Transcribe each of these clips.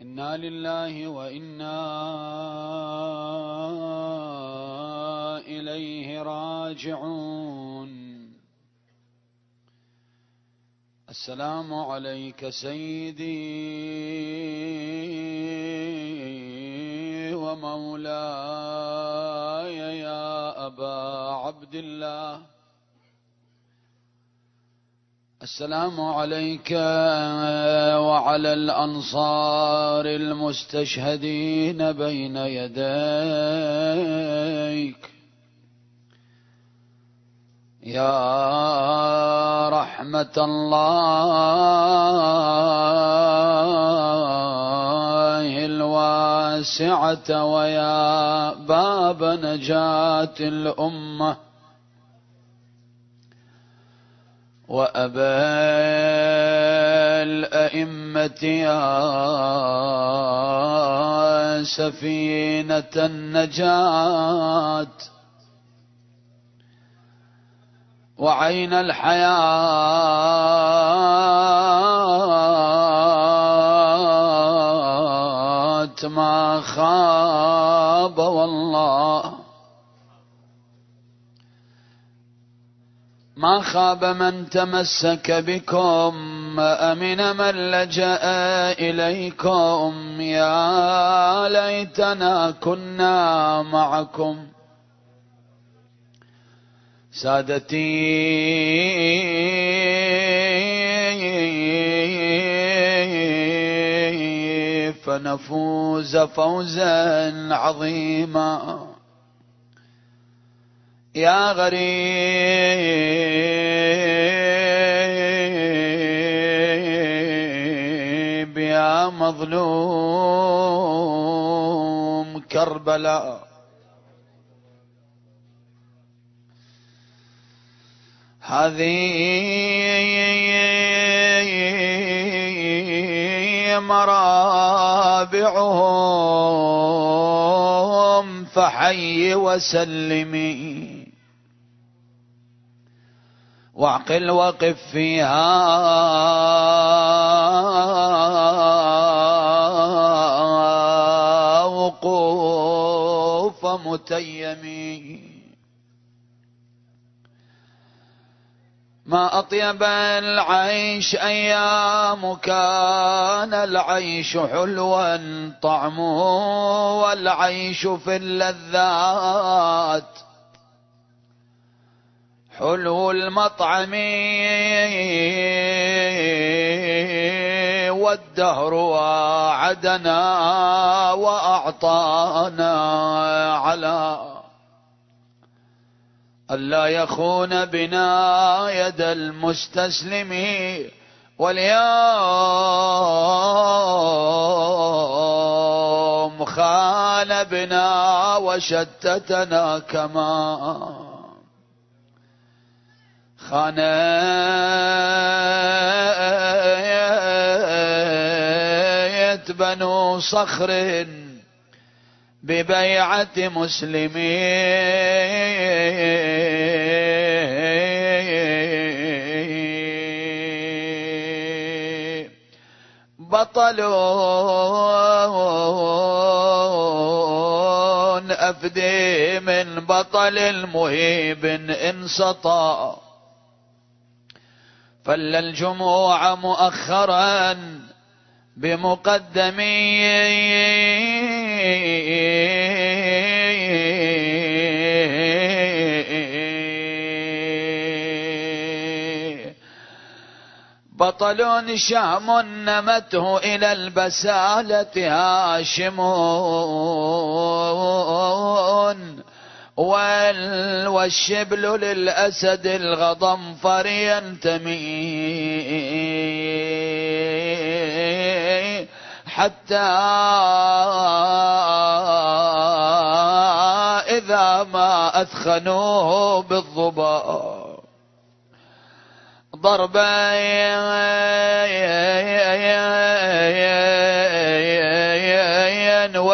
إنا لله وإنا إليه راجعون. السلام عليك سيدي ومولاي يا أبا عبد الله. السلام عليك وعلى الأنصار المستشهدين بين يديك. يا رحمة الله الواسعة ويا باب نجاة الأمة. وأبا الأئمة يا سفينة النجاة وعين الحياة ما خاب والله ما خاب من تمسك بكم أمن من لجأ إليكم؟ يا ليتنا كنا معكم. سادتي فنفوز فوزا عظيما. يا غريب يا مظلوم كربلاء. هذه مرابعهم فحي وسلمي. واعقل وقف فيها. وقوف متيمي ما أطيب العيش أيام كان العيش حلوا طعمه والعيش في اللذات. حلو المطعم والدهر وعدنا وأعطانا على ألا يخون بنا يد المستسلم واليوم خان بنا وشتتنا كما خنيت بنو صخر ببيعة مسلمين. بطلون أفدي من بطل المهيب انسطى فل الجموع مؤخرا بمقدمي بطل شام نمته إلى البسالة هاشمون والشبل للأسد الغضنفر ينتمي حتى إذا ما أثخنوه بالضباب ضربا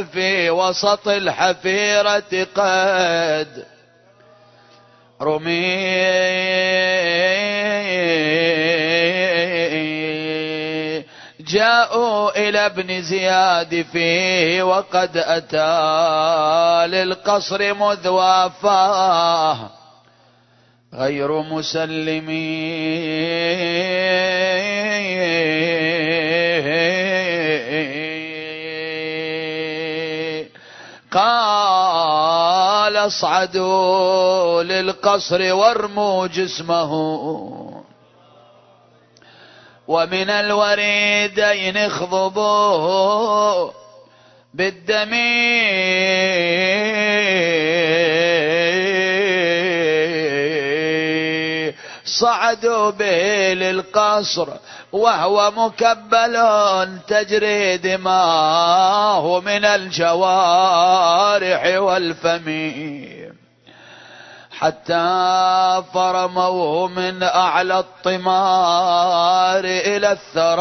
وفي وسط الحفيرة قد رمي. جاءوا إلى ابن زياد فيه وقد أتى للقصر مذ وافاه غير مسلمين. اصعدوا للقصر وارموا جسمه. ومن الوريدين اخضبوه بالدم صعدوا به للقصر. وهو مكبل تجري دماه من الجوارح والفم حتى فرموه من أعلى الطمار إلى الثرى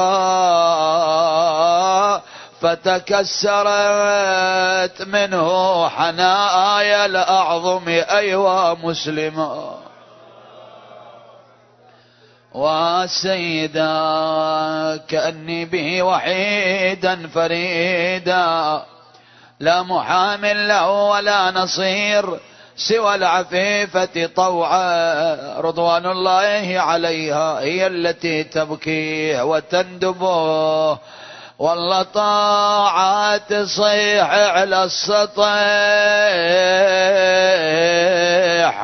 فتكسرت منه حنايا الأعظم أيها مسلما والسيدا كأني به وحيدا فريدا. لا محامل له ولا نصير سوى العفيفة طوعا. رضوان الله عليها هي التي تبكي وتندبه والله طاعات تصيح على السطح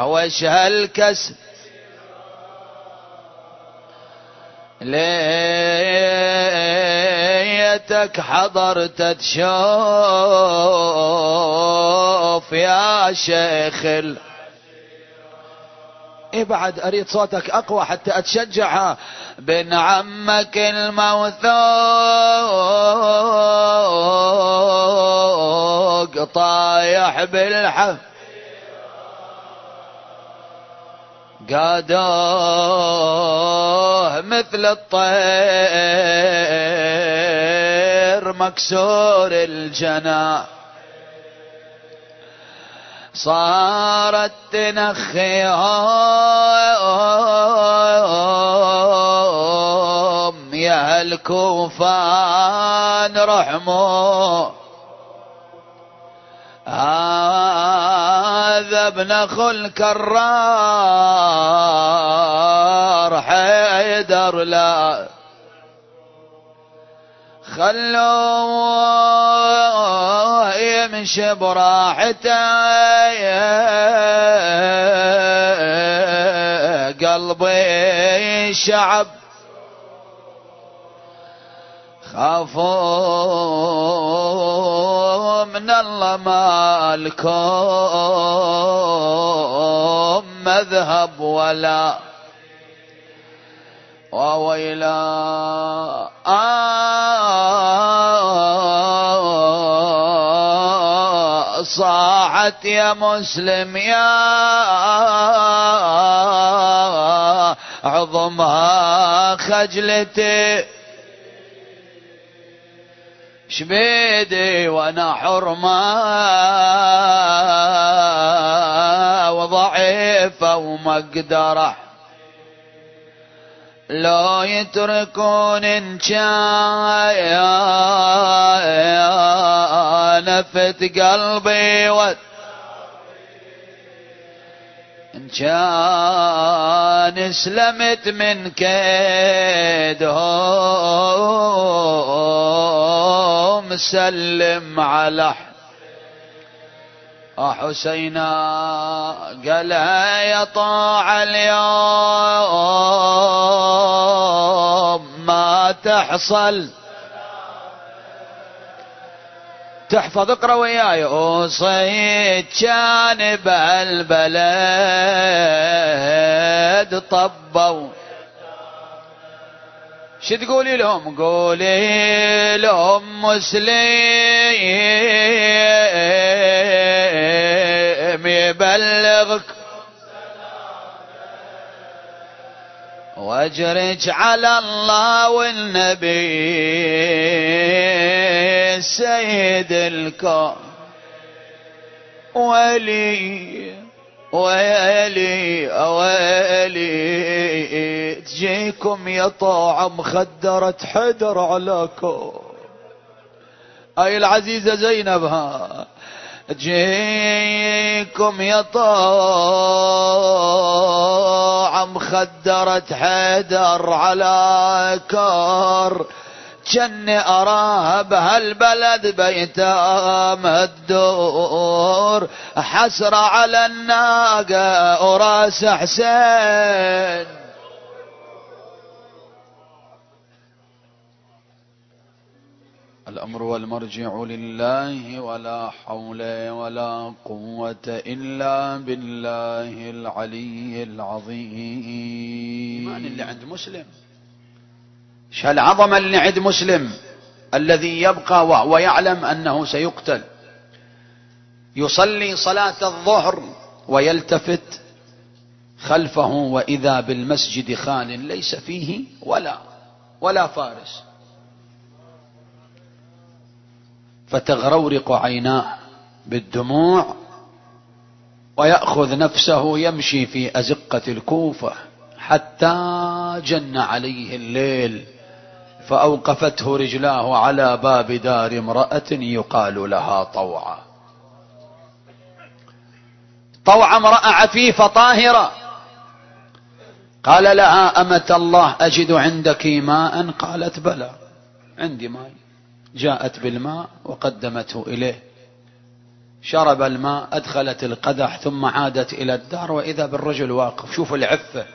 وش هالكسر ليتك حضرت تشوف يا شيخ ال... ابعد أريد صوتك أقوى حتى أتشجع. بن عمك الموثوق طايح بالحف قادوه مثل الطير مكسور الجناح صارت تنخيهم يا الكوفان رحموا هذا ابن اخو الكرار حيدر لا. خلوه يمشي براحته قلبي شعب. خافوا من الله ما لكم مذهب ولا. وويلا. آه. صاحت يا مسلم يا عظمها خجلتي. شبيدي وأنا حرمة وضعيفة ومقدرة. لو يتركون ان نفت قلبي و إن كان اسلمت من كيدهم. سلم على حسينا قال يا طاع اليوم ما تحصل. تحفظ اقرأ وياي. أوصيت جانب البلد طبوا. شو تقولي لهم؟ قولي لهم مسلم يبلغك. واجرج على الله والنبي سيد الكون. ولي ويلي ويلي. تجيكم يا طاعة مخدرة حدر علىكم أي العزيزة زينب ها تجيكم يا طاعة مخدرة حدر على كار جني أراها بهالبلد بيتام الدور حسرة على الناقة وراس حسين. الأمر والمرجع لله ولا حول ولا قوة إلا بالله العلي العظيم. اللي عند مسلم. إيش هالعظمة اللي عند مسلم الذي يبقى وهو يعلم أنه سيقتل. يصلي صلاة الظهر ويلتفت خلفه وإذا بالمسجد خال ليس فيه ولا ولا فارس. فتغرورق عيناه بالدموع ويأخذ نفسه يمشي في أزقة الكوفة حتى جن عليه الليل فأوقفته رجلاه على باب دار امرأة يقال لها طوعة. طوعة امرأة عفيفة طاهرة. قال لها أمة الله أجد عندك ماء؟ قالت بلى عندي ماء. جاءت بالماء وقدمته إليه. شرب الماء أدخلت القدح ثم عادت إلى الدار وإذا بالرجل واقف. شوف العفة.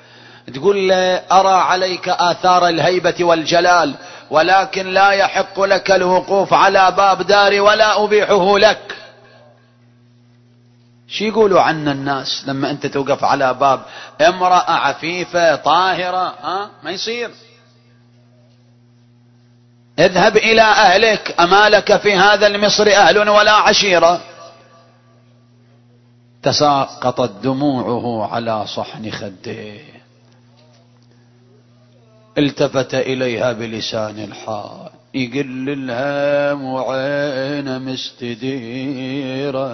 تقول له أرى عليك آثار الهيبة والجلال ولكن لا يحق لك الوقوف على باب داري ولا أبيحه لك. شو يقولوا عنا الناس لما أنت توقف على باب؟ امرأة عفيفة طاهرة ها؟ ما يصير. اذهب إلى أهلك. أما لك في هذا المصر أهل ولا عشيرة. تساقطت دموعه على صحن خديه التفت إليها بلسان الحال يقل الهم وعين مستديرة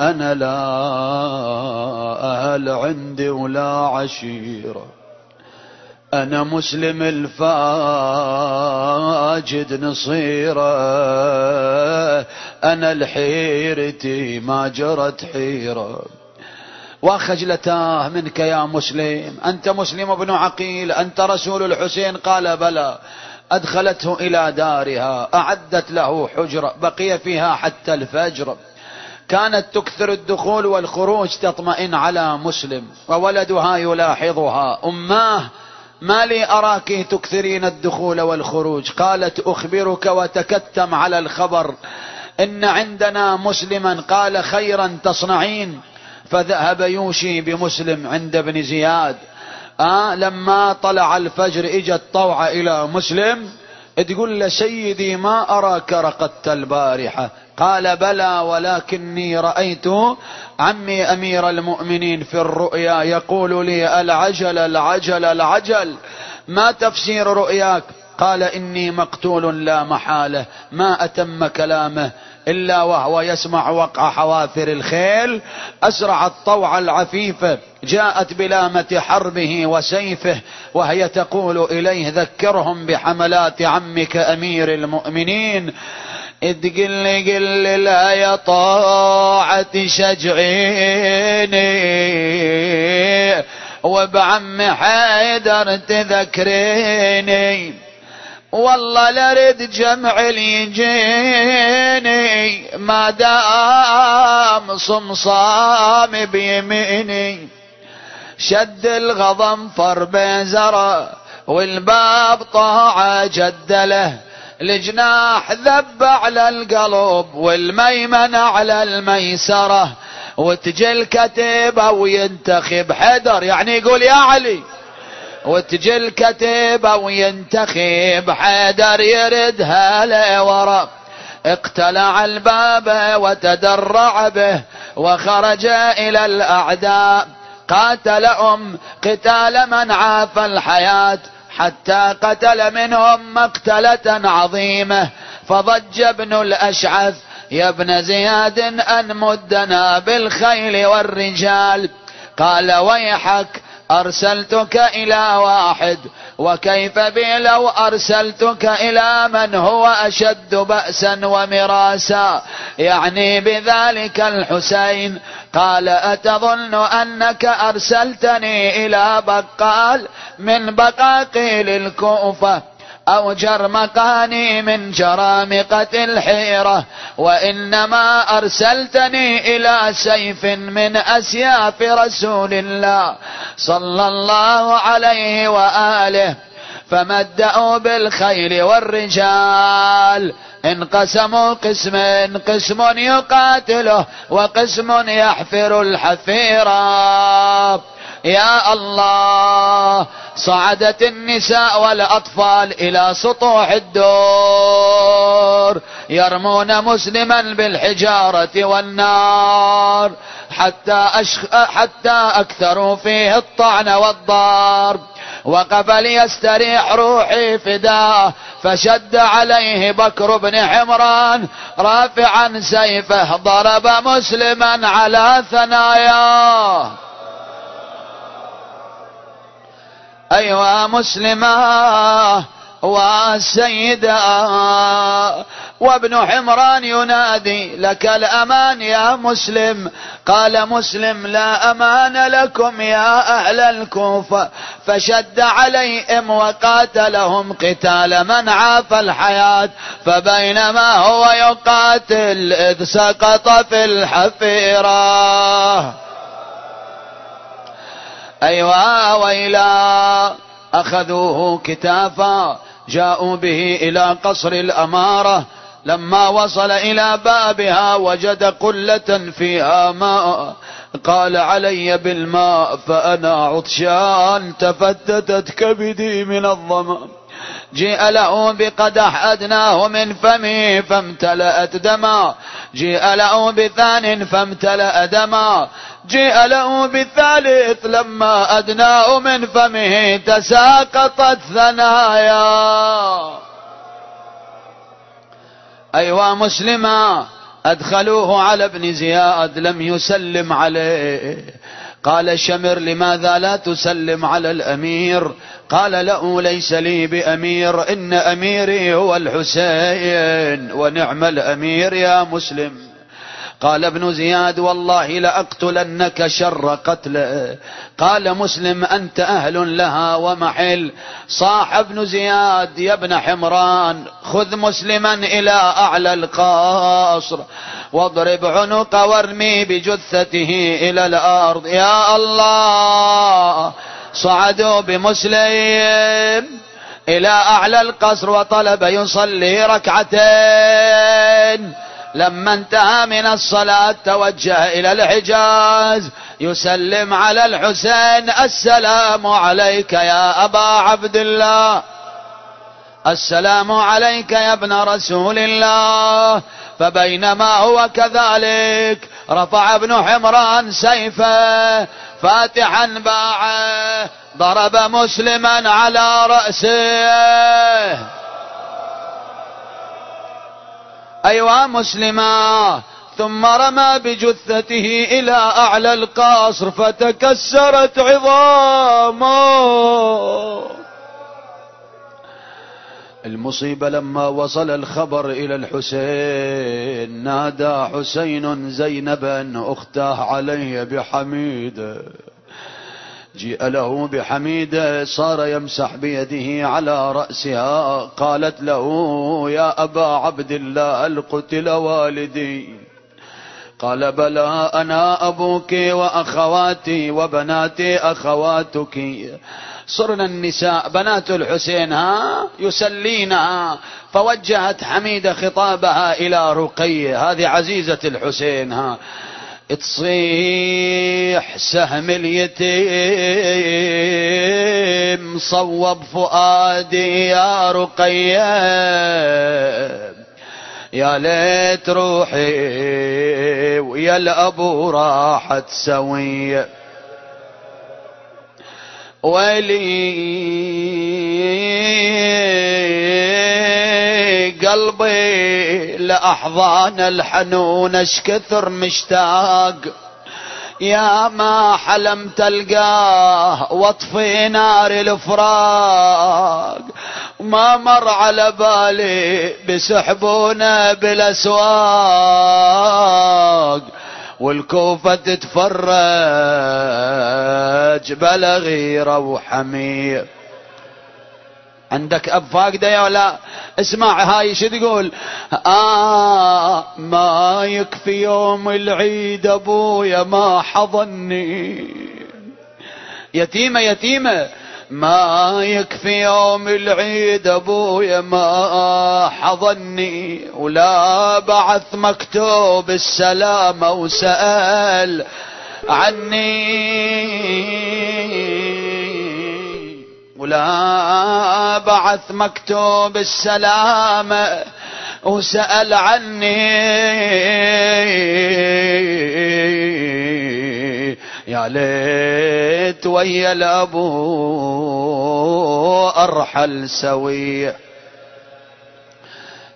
أنا لا أهل عندي ولا عشيرة. أنا مسلم الفاجد نصيرة. أنا الحيرتي ما جرت حيرة. وخجلتاه منك يا مسلم. أنت مسلم ابن عقيل أنت رسول الحسين. قال بلى. أدخلته إلى دارها أعدت له حجرة بقي فيها حتى الفجر. كانت تكثر الدخول والخروج تطمئن على مسلم وولدها يلاحظها. أماه ما لي أراك تكثرين الدخول والخروج؟ قالت أخبرك وتكتم على الخبر إن عندنا مسلما قال خيرا تصنعين فذهب يوشي بمسلم عند ابن زياد. آه لما طلع الفجر اجت طوعة إلى مسلم تقول له سيدي ما أراك رقدت البارحة. قال بلى ولكني رأيت عمي أمير المؤمنين في الرؤيا يقول لي العجل العجل العجل. ما تفسير رؤياك؟ قال إني مقتول لا محالة ما أتم كلامه إلا وهو يسمع وقع حوافر الخيل. أسرع الطوع العفيفة جاءت بلامة حربه وسيفه وهي تقول إليه ذكرهم بحملات عمك أمير المؤمنين. إذ قل قل لا يا طاعة شجعيني وبعم حيدر تذكريني والله لرد جمع يجيني ما دام صمصام بيميني شد الغضنفر بيزره والباب طاعة جدله. الجناح ذب على القلب والميمن على الميسرة وتجي الكتيبة وينتخب حدر يعني يقول يا علي وتجي الكتيبة وينتخب حيدر يردها لورا. اقتلع الباب وتدرع به وخرج إلى الأعداء. قاتلهم قتال من عاف الحياة. حتى قتل منهم مقتلة عظيمة. فضج ابن الأشعث يا ابن زياد أن مدنا بالخيل والرجال. قال ويحك أرسلتك إلى واحد وكيف بي لو أرسلتك إلى من هو أشد بأسا ومراسا؟ يعني بذلك الحسين. قال أتظن أنك أرسلتني إلى بقال من بقاقيل الكوفة؟ أو جرمقاني من جرامقة الحيرة وإنما أرسلتني إلى سيف من أسياف رسول الله صلى الله عليه وآله فمدأوا بالخيل والرجال. انقسموا قسمين قسم يقاتله وقسم يحفر الحفيرة. يا الله صعدت النساء والأطفال إلى سطوح الدور يرمون مسلما بالحجارة والنار حتى, أشخ... حتى أكثروا فيه الطعن والضرب وقف ليستريح روحي فداه فشد عليه بكر بن حمران رافعا سيفه ضرب مسلما على ثناياه. أيها مسلمة والسيدة وابن حمران ينادي لك الأمان يا مسلم. قال مسلم لا أمان لكم يا أهل الكوفة. فشد عليهم وقاتلهم قتال من عاف الحياة. فبينما هو يقاتل إذ سقط في الحفيرة. أيوا ويلا. أخذوه كتافا جاءوا به إلى قصر الأمارة. لما وصل إلى بابها وجد قلة فيها ماء. قال علي بالماء فأنا عطشان تفتتت كبدي من الظمأ. جيء له بقدح أدناه من فمه فامتلأت دما. جيء له بثان فامتلأ دما. جيء له بالثالث لما أدناه من فمه تساقطت ثنايا. أيوا مسلما أدخلوه على ابن زياد لم يسلم عليه. قال شمر لماذا لا تسلم على الأمير؟ قال له ليس لي بأمير إن أميري هو الحسين ونعم الأمير يا مسلم. قال ابن زياد والله لأقتلنك شر قتل. قال مسلم أنت أهل لها ومحل. صاح ابن زياد يا ابن حمران خذ مسلما إلى أعلى القصر واضرب عنق وارمي بجثته إلى الأرض. يا الله صعدوا بمسلم إلى أعلى القصر وطلب يصلي ركعتين. لما انتهى من الصلاة توجه إلى الحجاز. يسلم على الحسين السلام عليك يا أبا عبد الله. السلام عليك يا ابن رسول الله. فبينما هو كذلك رفع ابن حمران سيفه فاتحا باعه ضرب مسلما على رأسه. أيوا مسلما ثم رمى بجثته إلى أعلى القصر فتكسرت عظامه. المصيبة لما وصل الخبر إلى الحسين نادى حسين زينبا أختاه علي بحميد. جيء له بحميدة صار يمسح بيده على رأسها. قالت له يا أبا عبد الله القتل والدي. قال بلى أنا أبوك وأخواتي وبناتي أخواتك. صرنا النساء بنات الحسين ها يسلينها. فوجهت حميدة خطابها إلى رقية هذه عزيزة الحسين ها. تصيح سهم اليتيم صوب فؤادي يا رقية يا ليت روحي ويا الأبو راحت سوية. ويلي قلبي لأحضان الحنون اشكثر مشتاق. يا ما حلم تلقاه واطفي نار الفراق. ما مر على بالي بسحبونا بالأسواق. والكوفة تتفرج بلا غيرة وحمير عندك أب فاقده يا ولا اسمع هاي شو تقول؟ آه ما يكفي يوم العيد أبويا ما حضني. يتيمة يتيمة. ما يكفي يوم العيد أبويا ما حضني. ولا بعث مكتوب السلامة وسأل عني. ولا بعث مكتوب السلامة وسأل عني. يا ليت ويا الابو أرحل سويه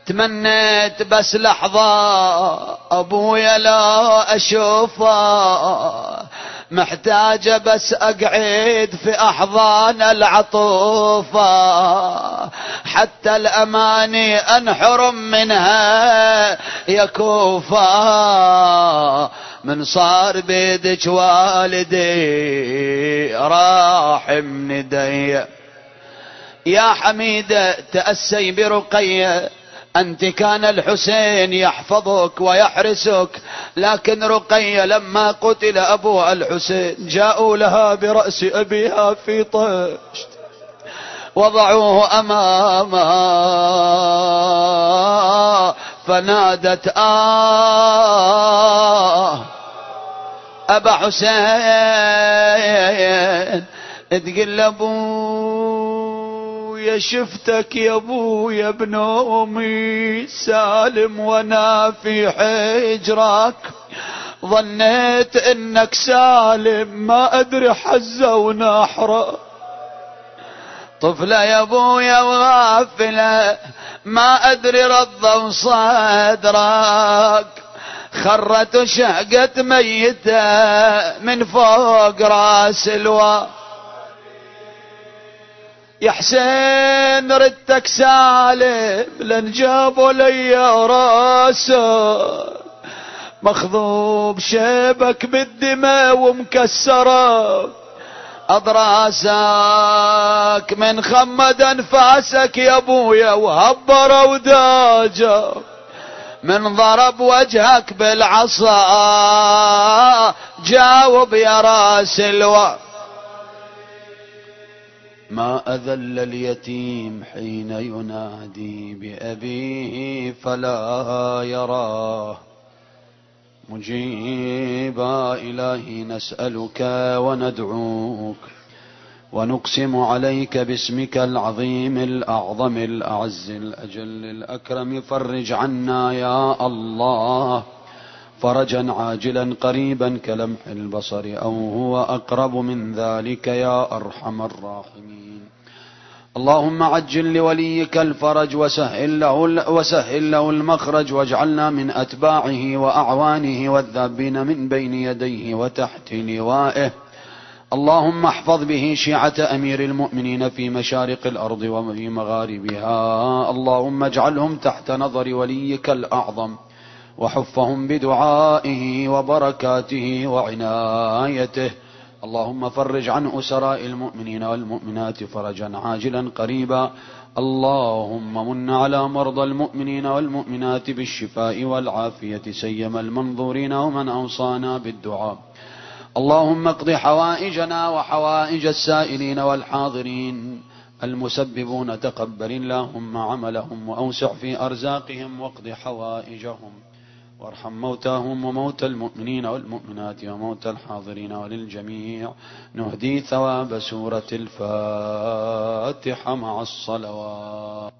تمنيت بس لحظة أبويا لا أشوفه. محتاجة بس أقعد في أحضان العطوفة. حتى الأماني انحرم منها يا كوفة. من صار بيدك والدي راح من يدي يا حميدة تأسي برقية. أنت كان الحسين يحفظك ويحرسك لكن رقية لما قتل أبوها الحسين جاءوا لها برأس أبيها في طشت وضعوه أمامها فنادت آه أبا حسين تقول أبويا شفتك يا أبويا بنومي سالم وأنا في حجرك. ظنيت إنك سالم ما أدري حزة ونحرة. طفلة يا أبويا وغافلة ما أدري رضا صدرك. خرت وشهقت ميتة من فوق راس الوا يا حسين ردتك سالم لن جابوا لي راسه مخضوب شيبك بالدماء ومكسرة. اضراسك من خمد أنفاسك يا أبويا وهبر وداجه من ضرب وجهك بالعصا. جاوب يا راس الوقت. ما أذل اليتيم حين ينادي بأبيه فلا يراه. مجيبا إلهي نسألك وندعوك ونقسم عليك باسمك العظيم الأعظم الأعز الأجل الأكرم. فرج عنا يا الله. فرجا عاجلا قريبا كلمح البصر أو هو أقرب من ذلك يا أرحم الراحمين. اللهم عجل لوليك الفرج وسهل له, وسهل له المخرج واجعلنا من أتباعه وأعوانه والذابين من بين يديه وتحت لوائه. اللهم احفظ به شيعة أمير المؤمنين في مشارق الأرض وفي مغاربها. اللهم اجعلهم تحت نظر وليك الأعظم. وحفهم بدعائه وبركاته وعنايته. اللهم فرج عن أسراء المؤمنين والمؤمنات فرجا عاجلا قريبا. اللهم من على مرضى المؤمنين والمؤمنات بالشفاء والعافية سيما المنظورين ومن أوصانا بالدعاء. اللهم اقض حوائجنا وحوائج السائلين والحاضرين. المسببون تقبل اللهم عملهم وأوسع في أرزاقهم واقض حوائجهم. وارحم موتاهم وموتى المؤمنين والمؤمنات وموتى الحاضرين وللجميع. نهدي ثواب سورة الفاتحة مع الصلوات.